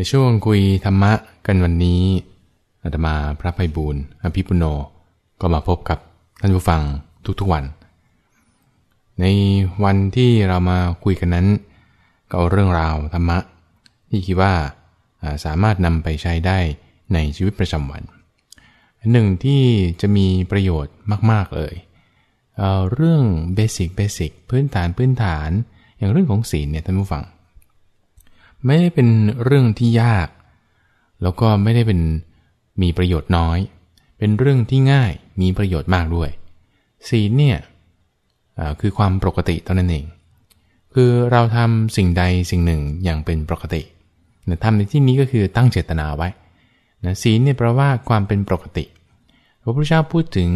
ในช่วงคุยธรรมะกันวันนี้อาตมาพระภัยบูรณ์อภิปุโนก็มาพบกับท่านผู้ฟังทุกๆวัน ในวันที่เรามาคุยกันนั้น ก็เอาเรื่องราวธรรมะ ที่คิดว่าสามารถนำไปใช้ได้ในชีวิตประจำวันหนึ่งที่จะมีประโยชน์มาก ๆ เลยเเรื่องเบสิกเบสิกพื้นฐานพื้นฐาน อย่างเรื่องของศีลเนี่ยท่านผู้ฟัง ไม่ได้เป็นเรื่องที่ยาก แล้วก็ไม่ได้เป็นมีประโยชน์น้อย เป็นเรื่องที่ง่ายมีประโยชน์มากด้วย ศีลเนี่ยคือความปกติเท่านั้นเอง คือเราทำสิ่งใดสิ่งหนึ่งอย่างเป็นปกติทำในที่นี้ก็คือตั้งเจตนาไว้นะศีลเนี่ยแปลว่าความเป็นปกติ พระพุทธเจ้าพูดถึง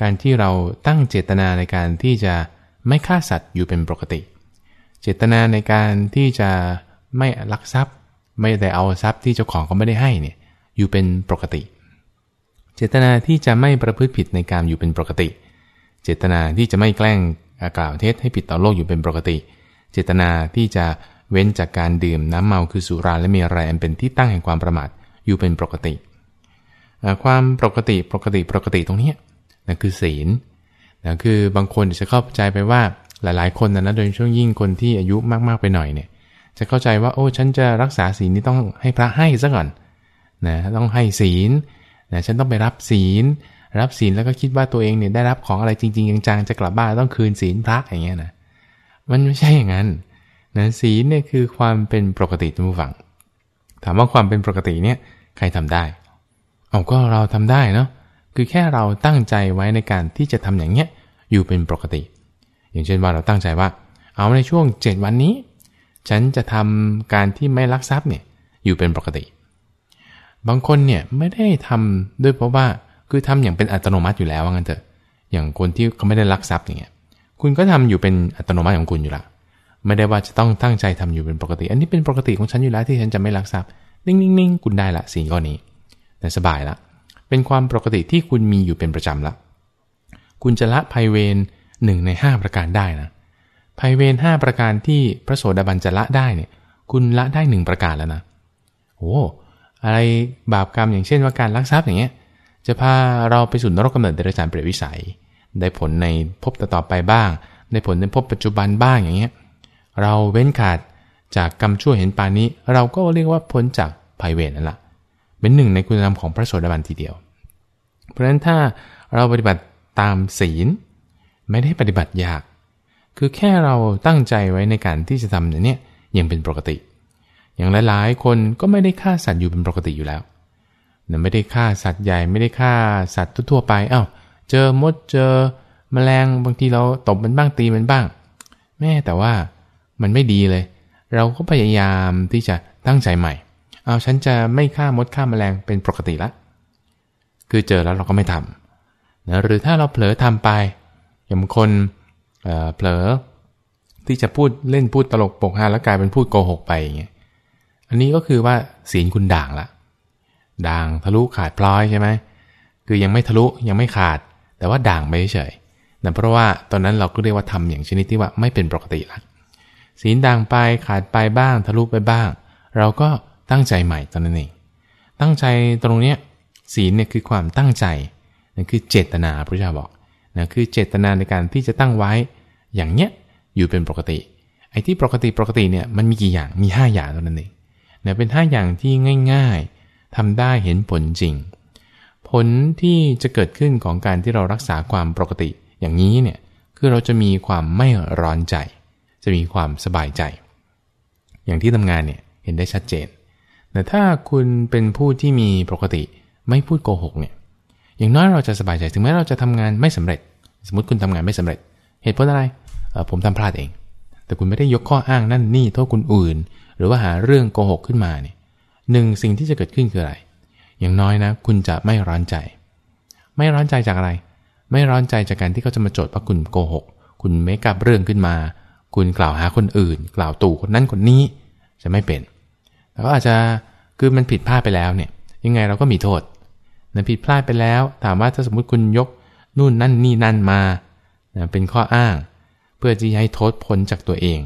การที่เราตั้งเจตนาในการที่จะไม่ฆ่าสัตว์อยู่เป็นปกติ เจตนาในการที่จะ ไม่ลักทรัพย์ ไม่ได้เอาทรัพย์ที่เจ้าของเขาไม่ได้ให้เนี่ยอยู่เป็นปกติ เจตนาที่จะไม่ประพฤติผิดในการอยู่เป็นปกติ เจตนาที่จะไม่แกล้งกล่าวเท็จให้ผิดต่อโลกอยู่เป็นปกติ เจตนาที่จะเว้นจากการดื่มน้ำเมาคือสุราและมีอะไรอันเป็นที่ตั้งแห่งความประมาทอยู่เป็นปกติ ความปกติปกติปกติตรงนี้นั่นคือศีลนะคือบางคนจะเข้าใจไปว่าหลายๆ คนนะนะโดยช่วงยิ่งคนที่อายุมากๆไปหน่อยเนี่ย จะเข้าใจว่าโอ้ฉันจะรักษาศีลนี่ต้องให้พระให้ซะก่อนนะต้องให้ศีลนะฉันต้องไปรับศีล รับศีลแล้วก็คิดว่าตัวเองเนี่ยได้รับของอะไรจริงๆจังๆจะกลับบ้านต้องคืนศีลพระอย่างเงี้ยนะมันไม่ใช่อย่างนั้นนะศีลเนี่ยคือความเป็นปกติทุกฝัง ถามว่าความเป็นปกติเนี่ยใครทำได้เอาก็เราทำได้เนาะคือแค่เราตั้งใจไว้ในการที่จะทำอย่างเงี้ยอยู่เป็นปกติ อย่างเช่นว่าเราตั้งใจว่า เอาในช่วง 7 วันนี้ ฉันจะทำการที่ไม่ลักทรัพย์เนี่ยอยู่เป็นปกติ บางคนเนี่ยไม่ได้ทำด้วยเพราะว่าคือทำอย่างเป็นอัตโนมัติอยู่แล้วว่างั้นเถอะ อย่างคนที่เขาไม่ได้ลักทรัพย์อย่างเงี้ย คุณก็ทำอยู่เป็นอัตโนมัติของคุณอยู่ละ ไม่ได้ว่าจะต้องตั้งใจทำอยู่เป็นปกติ อันนี้เป็นปกติของฉันอยู่แล้วที่ฉันจะไม่ลักทรัพย์ นิ่งๆคุณได้ละสิ่งก้อนนี้ แต่สบายละ เป็นความปกติที่คุณมีอยู่เป็นประจำละ คุณจะละภัยเวรหนึ่งในห้าประการได้นะ ภัยเวรห้าประการที่พระโสดาบันจะละได้เนี่ย คุณละได้หนึ่งประการแล้วนะโอ้อะไรบาปกรรมอย่างเช่นว่าการลักทรัพย์อย่างเงี้ย จะพาเราไปสู่นรกกำเนิดเดรัจฉานเปรตวิสัย ได้ผลในภพต่อไปบ้าง ได้ผลในภพปัจจุบันบ้างอย่างเงี้ย เราเว้นขาดจากกรรมชั่วเห็นปานนี้ เราก็เรียกว่าพ้นจากภัยเวรนั่นแหละเป็นหนึ่งในคุณธรรมของพระโสดาบันทีเดียว เพราะฉะนั้นถ้าเราปฏิบัติตามศีล ไม่ได้ปฏิบัติยาก คือแค่เราตั้งใจไว้ในการที่จะทำเนี่ยยังเป็นปกติ อย่างหลายๆ คนก็ไม่ได้ฆ่าสัตว์อยู่เป็นปกติอยู่แล้วเนี่ยไม่ได้ฆ่าสัตว์ใหญ่ไม่ได้ฆ่าสัตว์ทั่วไปอา้าวเจอมดเจอมแมลงบางทีเราตบมันบ้างตีมันบ้าง แม่แต่ว่ามันไม่ดีเลย เราก็พยายามที่จะตั้งใจใหม่ เอาฉันจะไม่ฆ่ามดฆ่าแมลงเป็นปกติละ คือเจอแล้วเราก็ไม่ทำนะหรือถ้าเราเผลอทำไป อย่างคน เผลอ ที่จะพูดเล่นพูดตลกปกฮาแล้วกลายเป็นพูดโกหกไปอย่างเงี้ยอันนี้ก็คือว่าศีลคุณด่างละ ด่างทะลุขาดพลอยใช่ไหมคือยังไม่ทะลุยังไม่ขาด แต่ว่าด่างไม่เฉยนั่นเพราะว่าตอนนั้นเราก็เรียกว่าทำอย่างชนิดที่ว่าไม่เป็นปกติละศีลด่างไปขาดไปบ้าง ทะลุไปบ้าง เราก็ตั้งใจใหม่ตอนนั้นเองตั้งใจตรงเนี้ยศีลเนี่ยคือความตั้งใจนั่นคือเจตนาพระเจ้าบอก นะคือเจตนาในการที่จะตั้งไว้อย่างเนี้ยอยู่เป็นปกติ ไอ้ที่ปกติปกติเนี่ยมันมีกี่อย่างมี 5 อย่างเท่านั้นเองนะเป็น 5 อย่างที่ง่าย ๆทำได้เห็นผลจริง ผลที่จะเกิดขึ้นของการที่เรารักษาความปกติอย่างนี้เนี่ยคือเราจะมีความไม่ร้อนใจ จะมีความสบายใจ อย่างที่ทำงานเนี่ยเห็นได้ชัดเจนแต่ถ้าคุณเป็นผู้ที่มีปกติไม่พูดโกหกเนี่ย อย่างน้อยเราจะสบายใจ ถึงแม้เราจะทำงานไม่สำเร็จ สมมติคุณทำงานไม่สำเร็จ เหตุผลอะไร ผมทำพลาดเอง แต่คุณไม่ได้ยกข้ออ้างนั่นนี่โทษคุณอื่น หรือว่าหาเรื่องโกหกขึ้นมาเนี่ยหนึ่งสิ่งที่จะเกิดขึ้นคืออะไร อย่างน้อยนะ คุณจะไม่ร้อนใจ ไม่ร้อนใจจากอะไร ไม่ร้อนใจจากการที่เขาจะมาโจทย์ว่าคุณโกหก คุณไม่กลับเรื่องขึ้นมา คุณกล่าวหาคนอื่น กล่าวตู่คนนั้นคนนี้จะไม่เป็นแต่ก็อาจจะคือมันผิดพลาดไปแล้วเนี่ย ยังไงเราก็มีโทษ นะผิดพลาดไปแล้ว ถามว่าถ้าสมมุติคุณยกนู่นนั่นนี่นั่นมานะเป็นข้ออ้าง เพื่อที่ให้โทษพ้นจากตัวเอง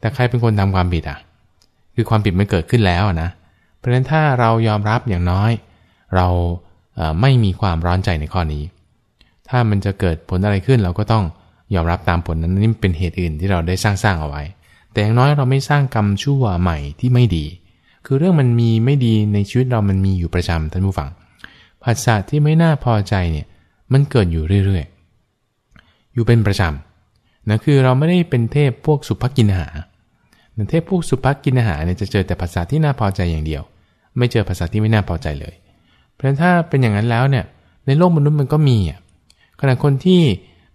แต่ใครเป็นคนทำความผิดอะ คือความผิดมันเกิดขึ้นแล้วนะ เพราะฉะนั้นถ้าเรายอมรับอย่างน้อย เราไม่มีความร้อนใจในข้อนี้ ถ้ามันจะเกิดผลอะไรขึ้นเราก็ต้องยอมรับตามผลนั้นนี่เป็นเหตุอื่นที่เราได้สร้างสร้างเอาไว้ แต่อย่างน้อยเราไม่สร้างกรรมชั่วใหม่ที่ไม่ดี คือเรื่องมันมีไม่ดีในชีวิตเรามันมีอยู่ประจำท่านผู้ฟัง ภาษาที่ไม่น่าพอใจเนี่ยมันเกิดอยู่เรื่อยๆ อยู่เป็นประจำนะคือเราไม่ได้เป็นเทพพวกสุภกินหาเทพพวกสุภกินหาเนี่ยจะเจอแต่ภาษาที่น่าพอใจอย่างเดียว ไม่เจอภาษาที่ไม่น่าพอใจเลย เพราะฉะนั้นถ้าเป็นอย่างนั้นแล้วเนี่ยในโลกมนุษย์มันก็มีอะขณะคนที่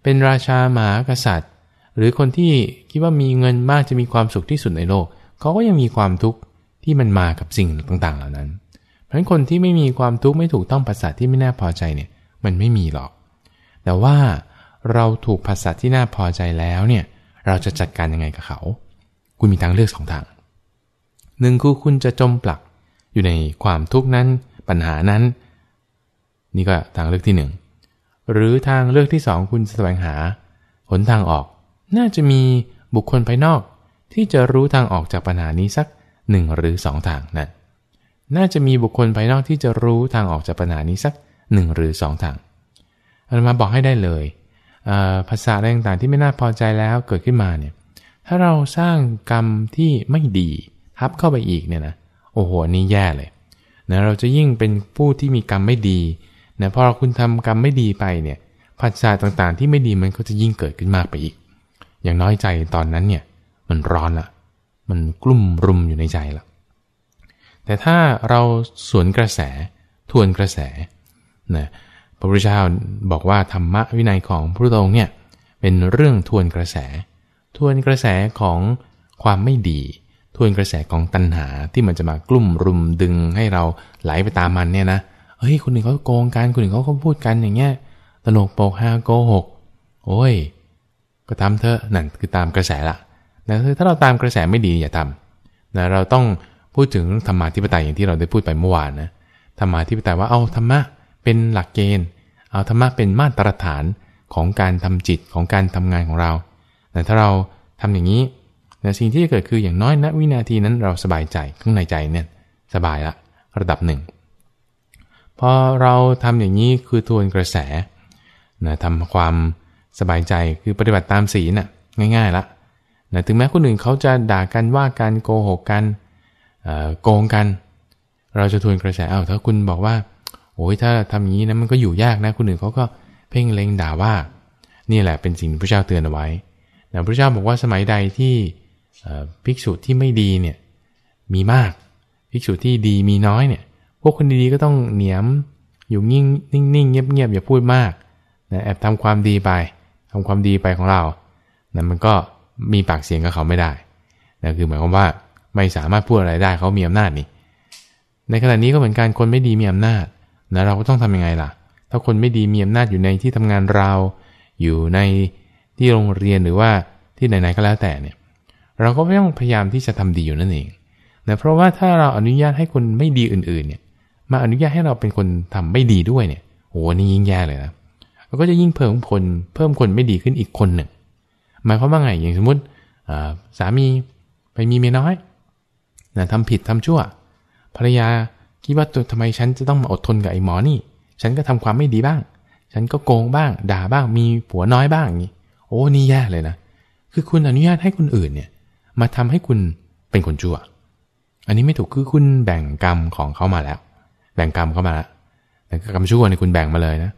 เป็นราชาหมากษัตริย์ หรือคนที่คิดว่ามีเงินมากจะมีความสุขที่สุดในโลก เขาก็ยังมีความทุกข์ที่มันมากับสิ่งต่างๆ เหล่านั้น ฉะนั้นคนที่ไม่มีความทุกข์ไม่ถูกต้องภาษาที่ไม่น่าพอใจเนี่ยมันไม่มีหรอก แต่ว่าเราถูกภาษาที่น่าพอใจแล้วเนี่ยเราจะจัดการยังไงกับเขา คุณมีทางเลือกสองทางหนึ่งคือคุณจะจมปลักอยู่ในความทุกข์นั้นปัญหานั้น นี่ก็ทางเลือกที่หนึ่งหรือทางเลือกที่สองคุณแสวงหาหนทางออก น่าจะมีบุคคลภายนอก ที่จะรู้ทางออกจากปัญหานี้สักหนึ่งหรือสองทางนั่น น่าจะมีบุคคลภายนอกที่จะรู้ทางออกจากปัญหานี้สักหนึ่งหรือสองทางอามาบอกให้ได้เลยภาษาอะไรต่างๆที่ไม่น่าพอใจแล้วเกิดขึ้นมาเนี่ย ถ้าเราสร้างกรรมที่ไม่ดีทับเข้าไปอีกเนี่ยนะโอ้โหนี่แย่เลยนะเราจะยิ่งเป็นผู้ที่มีกรรมไม่ดีนะพอคุณทำกรรมไม่ดีไปเนี่ยผัสสะต่างๆ ที่ไม่ดีมันก็จะยิ่งเกิดขึ้นมากไปอีก อย่างน้อยใจตอนนั้นเนี่ย มันร้อนละมันกลุ่มรุมอยู่ในใจละ แต่ถ้าเราสวนกระแสทวนกระแสนะพระพุทธเจ้าบอกว่าธรรมะวินัยของพระองค์เนี่ยเป็นเรื่องทวนกระแส ทวนกระแสของความไม่ดี ทวนกระแสของตัณหาที่มันจะมากลุ่มรุมดึงให้เราไหลไปตามมันเนี่ยนะเฮ้ยคนหนึ่งเขาโกงกันคนหนึ่งเขาก็พูดกันอย่างเงี้ยตลกโปกฮาโกหกโอ้ย ก็ทำเถอะนั่นคือตามกระแสละนะถ้าเราตามกระแสไม่ดีอย่าทำนะเราต้อง พูดถึงธรรมาธิปไตยอย่างที่เราได้พูดไปเมื่อวานนะธรรมาธิปไตยว่าเอาธรรมะเป็นหลักเกณฑ์ เอาธรรมะเป็นมาตรฐานของการทำจิตของการทำงานของเรา แต่ถ้าเราทำอย่างนี้นะสิ่งที่จะเกิดคืออย่างน้อยณวินาทีนั้นเราสบายใจข้างในใจเนี่ยสบายละระดับหนึ่งพอเราทำอย่างนี้คือทวนกระแสนะทำความสบายใจคือปฏิบัติตามศีลน่ะง่ายๆละนะถึงแม้คนอื่นเขาจะด่ากันว่ากันโกหกกัน โกงกัน เราจะทวนกระแสเอาถ้าคุณบอกว่าโอ้ยถ้าทำอย่างนี้นะมันก็อยู่ยากนะคนอื่นเขาก็เพ่งเล็งด่าว่า นี่แหละเป็นสิ่งที่พระเจ้าเตือนเอาไว้นะพระเจ้าบอกว่าสมัยใดที่ภิกษุที่ไม่ดีเนี่ยมีมาก ภิกษุที่ดีมีน้อยเนี่ยพวกคนดีๆก็ต้องเหนียมอยู่นิ่งนิ่งเงียบๆอย่าพูดมากนะแอบทำความดีไปทำความดีไปของเรานะมันก็มีปากเสียงกับเขาไม่ได้นะคือหมายความว่า ไม่สามารถพูดอะไรได้เขามีอำนาจนี่ ในขณะนี้ก็เหมือนกันคนไม่ดีมีอำนาจนะเราก็ต้องทํำยังไงล่ะ ถ้าคนไม่ดีมีอำนาจอยู่ในที่ทำงานเรา อยู่ในที่โรงเรียนหรือว่าที่ไหนๆก็แล้วแต่เนี่ยเราก็ต้องพยายามที่จะทำดีอยู่นั่นเองนะเพราะว่าถ้าเราอนุญาตให้คนไม่ดีอื่นๆเนี่ยมาอนุญาตให้เราเป็นคนทำไม่ดีด้วยเนี่ยโหนี่ยิ่งแย่เลยนะเราก็จะยิ่งเพิ่มคนเพิ่มคนไม่ดีขึ้นอีกคนหนึ่งหมายความว่าไงอย่างสมมติสามีไปมีเมียน้อย นะทำผิดทำชั่ว ภรรยาคิดว่าตัวทำไมฉันจะต้องมาอดทนกับไอ้หมอนี่ ฉันก็ทำความไม่ดีบ้าง ฉันก็โกงบ้าง ด่าบ้าง มีผัวน้อยบ้างอย่างนี้ โอ้นี่แย่เลยนะ คือคุณอนุญาตให้คนอื่นเนี่ย มาทำให้คุณเป็นคนชั่ว อันนี้ไม่ถูกคือคุณแบ่งกรรมของเขามาแล้ว แบ่งกรรมเข้ามาแล้วแต่กรรมชั่วนี่คุณแบ่งมาเลยนะ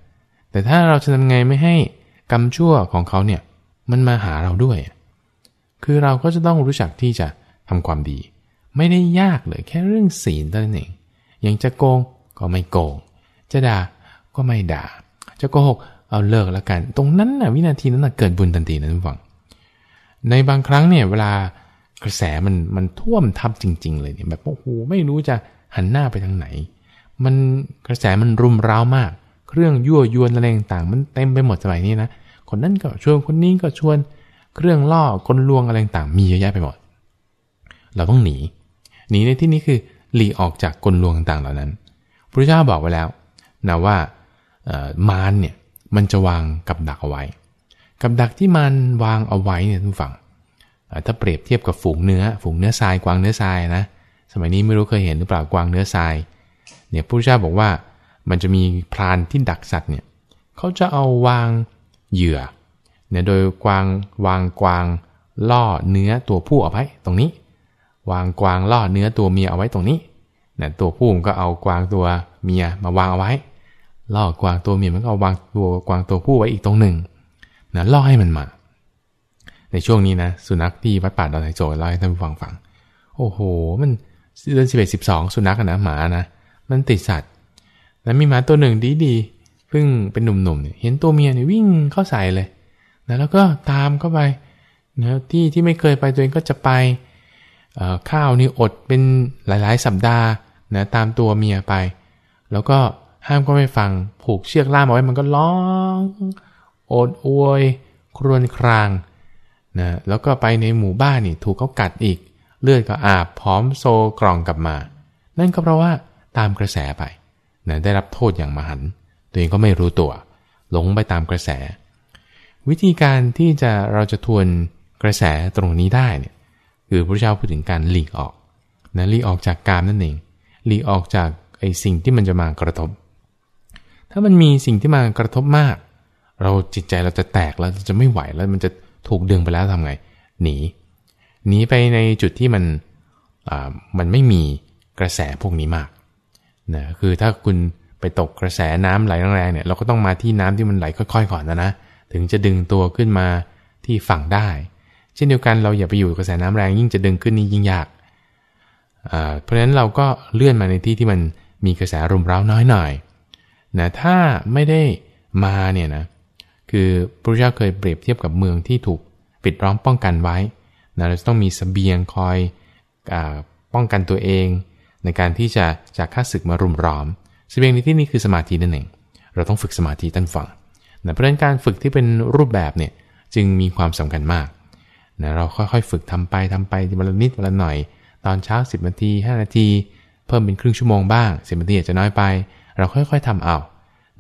แต่ถ้าเราจะทำไงไม่ให้กรรมชั่วของเขาเนี่ย มันมาหาเราด้วย คือเราก็จะต้องรู้จักที่จะทำความดี ไม่ได้ยากเลยแค่เรื่องศีลเท่านั้นเองยังจะโกงก็ไม่โกง จะด่าก็ไม่ด่า จะโกหกเอาเลิกแล้วกัน ตรงนั้นนะวินาทีนั้นนะเกิดบุญทันทีนะทุกฝัง ในบางครั้งเนี่ยเวลากระแสมันมันท่วมทับจริง ๆ เลยเนี่ยแบบโอ้โหไม่รู้จะหันหน้าไปทางไหน มันกระแสมันรุมร้าวมาก เครื่องยั่วยวนอะไรต่างๆมันเต็มไปหมดสมัยนี้นะคนนั้นก็ชวนคนนี้ก็ชวน เครื่องล่อกลลวงอะไรต่างๆมีเยอะแยะไปหมด เราต้องหนี หนีในที่นี้คือหลีออกจากกลลวงต่างเหล่านั้น พระเจ้าบอกไว้แล้วนะว่ามารเนี่ยมันจะวางกับดักเอาไว้ กับดักที่มันวางเอาไว้เนี่ยทุกฝั่งถ้าเปรียบเทียบกับฝูงเนื้อ ฝูงเนื้อทรายกวางเนื้อทรายนะ สมัยนี้ไม่รู้เคยเห็นหรือเปล่ากวางเนื้อทราย เนี่ยผู้เจ้าบอกว่ามันจะมีพรานที่ดักสัตว์เนี่ยเขาจะเอาวางเหยื่อเนี่ยโดยกวางวางกวางล่อเนื้อตัวผู้เอาไว้ตรงนี้ วางกวางล่อเนื้อตัวเมียเอาไว้ตรงนี้นี่ยตัวผู้มันก็เอากวางตัวเมียมาวางเอาไว้ ล่อกวางตัวเมียมันก็เอาวางตัวกวางตัวผู้ไว้อีกตรงหนึ่งนะล่อให้มันมา ในช่วงนี้นะสุนัขที่วัดป่าดอนไทโจเล่าให้ท่านฟังฟัง โอ้โห มันเดือนสิบเอ็ดสิบสองสุนัขนะหมานะมันติดสัตว์แล้วมีหมาตัวหนึ่งดีดีเพิ่งเป็นหนุ่มๆเนี่ยเห็นตัวเมียเนี่ยวิ่งเข้าใส่เลยนะแล้วก็ตามเข้าไปนะที่ที่ไม่เคยไปตัวเองก็จะไป ข้าวนี่อดเป็นหลายๆ สัปดาห์นะตามตัวเมียไป แล้วก็ห้ามก็ไม่ฟังผูกเชือกล่ามเอาไว้มันก็ร้องโอดอวย ครวญครางนะแล้วก็ไปในหมู่บ้านนี่ถูกเขากัดอีก เลือดก็อาบพร้อมโซกล่องกลับมา นั่นก็เพราะว่าตามกระแสไปนะได้รับโทษอย่างมหัน ตัวเองก็ไม่รู้ตัว หลงไปตามกระแส วิธีการที่จะเราจะทวนกระแสตรงนี้ได้เนี่ย คือพระเจ้าพูดถึงการหลีกออกนะหลีกออกจากกามนั่นเองหลีกออกจากไอ้สิ่งที่มันจะมากระทบ ถ้ามันมีสิ่งที่มากระทบมาก เราจิตใจเราจะแตกแล้วจะไม่ไหวแล้วมันจะถูกดึงไปแล้วทำไง หนี หนีไปในจุดที่มันอ่ามันไม่มีกระแสพวกนี้มากนะคือถ้าคุณไปตกกระแสน้ำไหลแรงๆเนี่ยเราก็ต้องมาที่น้ำที่มันไหลค่อย ๆ ก่อนนะนะ ถึงจะดึงตัวขึ้นมาที่ฝั่งได้ เช่นเดียวกันเราอย่าไปอยู่กระแสน้ำแรงยิ่งจะดึงขึ้นนี่ยิ่งยากเพราะฉะนั้นเราก็เลื่อนมาในที่ที่มันมีกระแสรุมเร้าน้อยหน่อยนะถ้าไม่ได้มาเนี่ยนะคือพระเจ้าเคยเปรียบเทียบกับเมืองที่ถูกปิดล้อมป้องกันไว้นะเราจะต้องมีสเสบียงคอยอป้องกันตัวเอง ในการที่จะจากข้าศึกมารุมร้อมสเสบียงในที่นี้คือสมาธินั่นเองเราต้องฝึกสมาธิตั้นฟังนะเพราะฉะนั้นการฝึกที่เป็นรูปแบบเนี่ยจึงมีความสำคัญมาก นะเราค่อยๆ ฝึกทำไปทำไปวันละนิดวันละหน่อย ตอนเช้า 10นาที5นาที เพิ่มเป็นครึ่งชั่วโมงบ้าง 10นาทีอาจจะน้อยไป เราค่อยๆทำเอา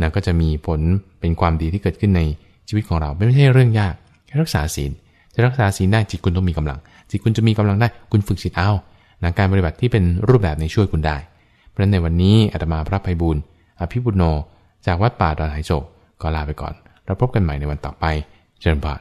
นะก็จะมีผลเป็นความดีที่เกิดขึ้นในชีวิตของเราไม่ใช่เรื่องยากแค่รักษาศีลจะรักษาศีลได้จิตคุณต้องมีกำลัง จิตคุณจะมีกำลังได้คุณฝึกจิตเอานะการปฏิบัติที่เป็นรูปแบบในช่วยคุณได้ เพราะฉะนั้นในวันนี้อาตมาพระภัยบุญอภิบุญโน จากวัดป่าดอนไหโศกก็ลาไปก่อน เราพบกันใหม่ในวันต่อไป เจริญพร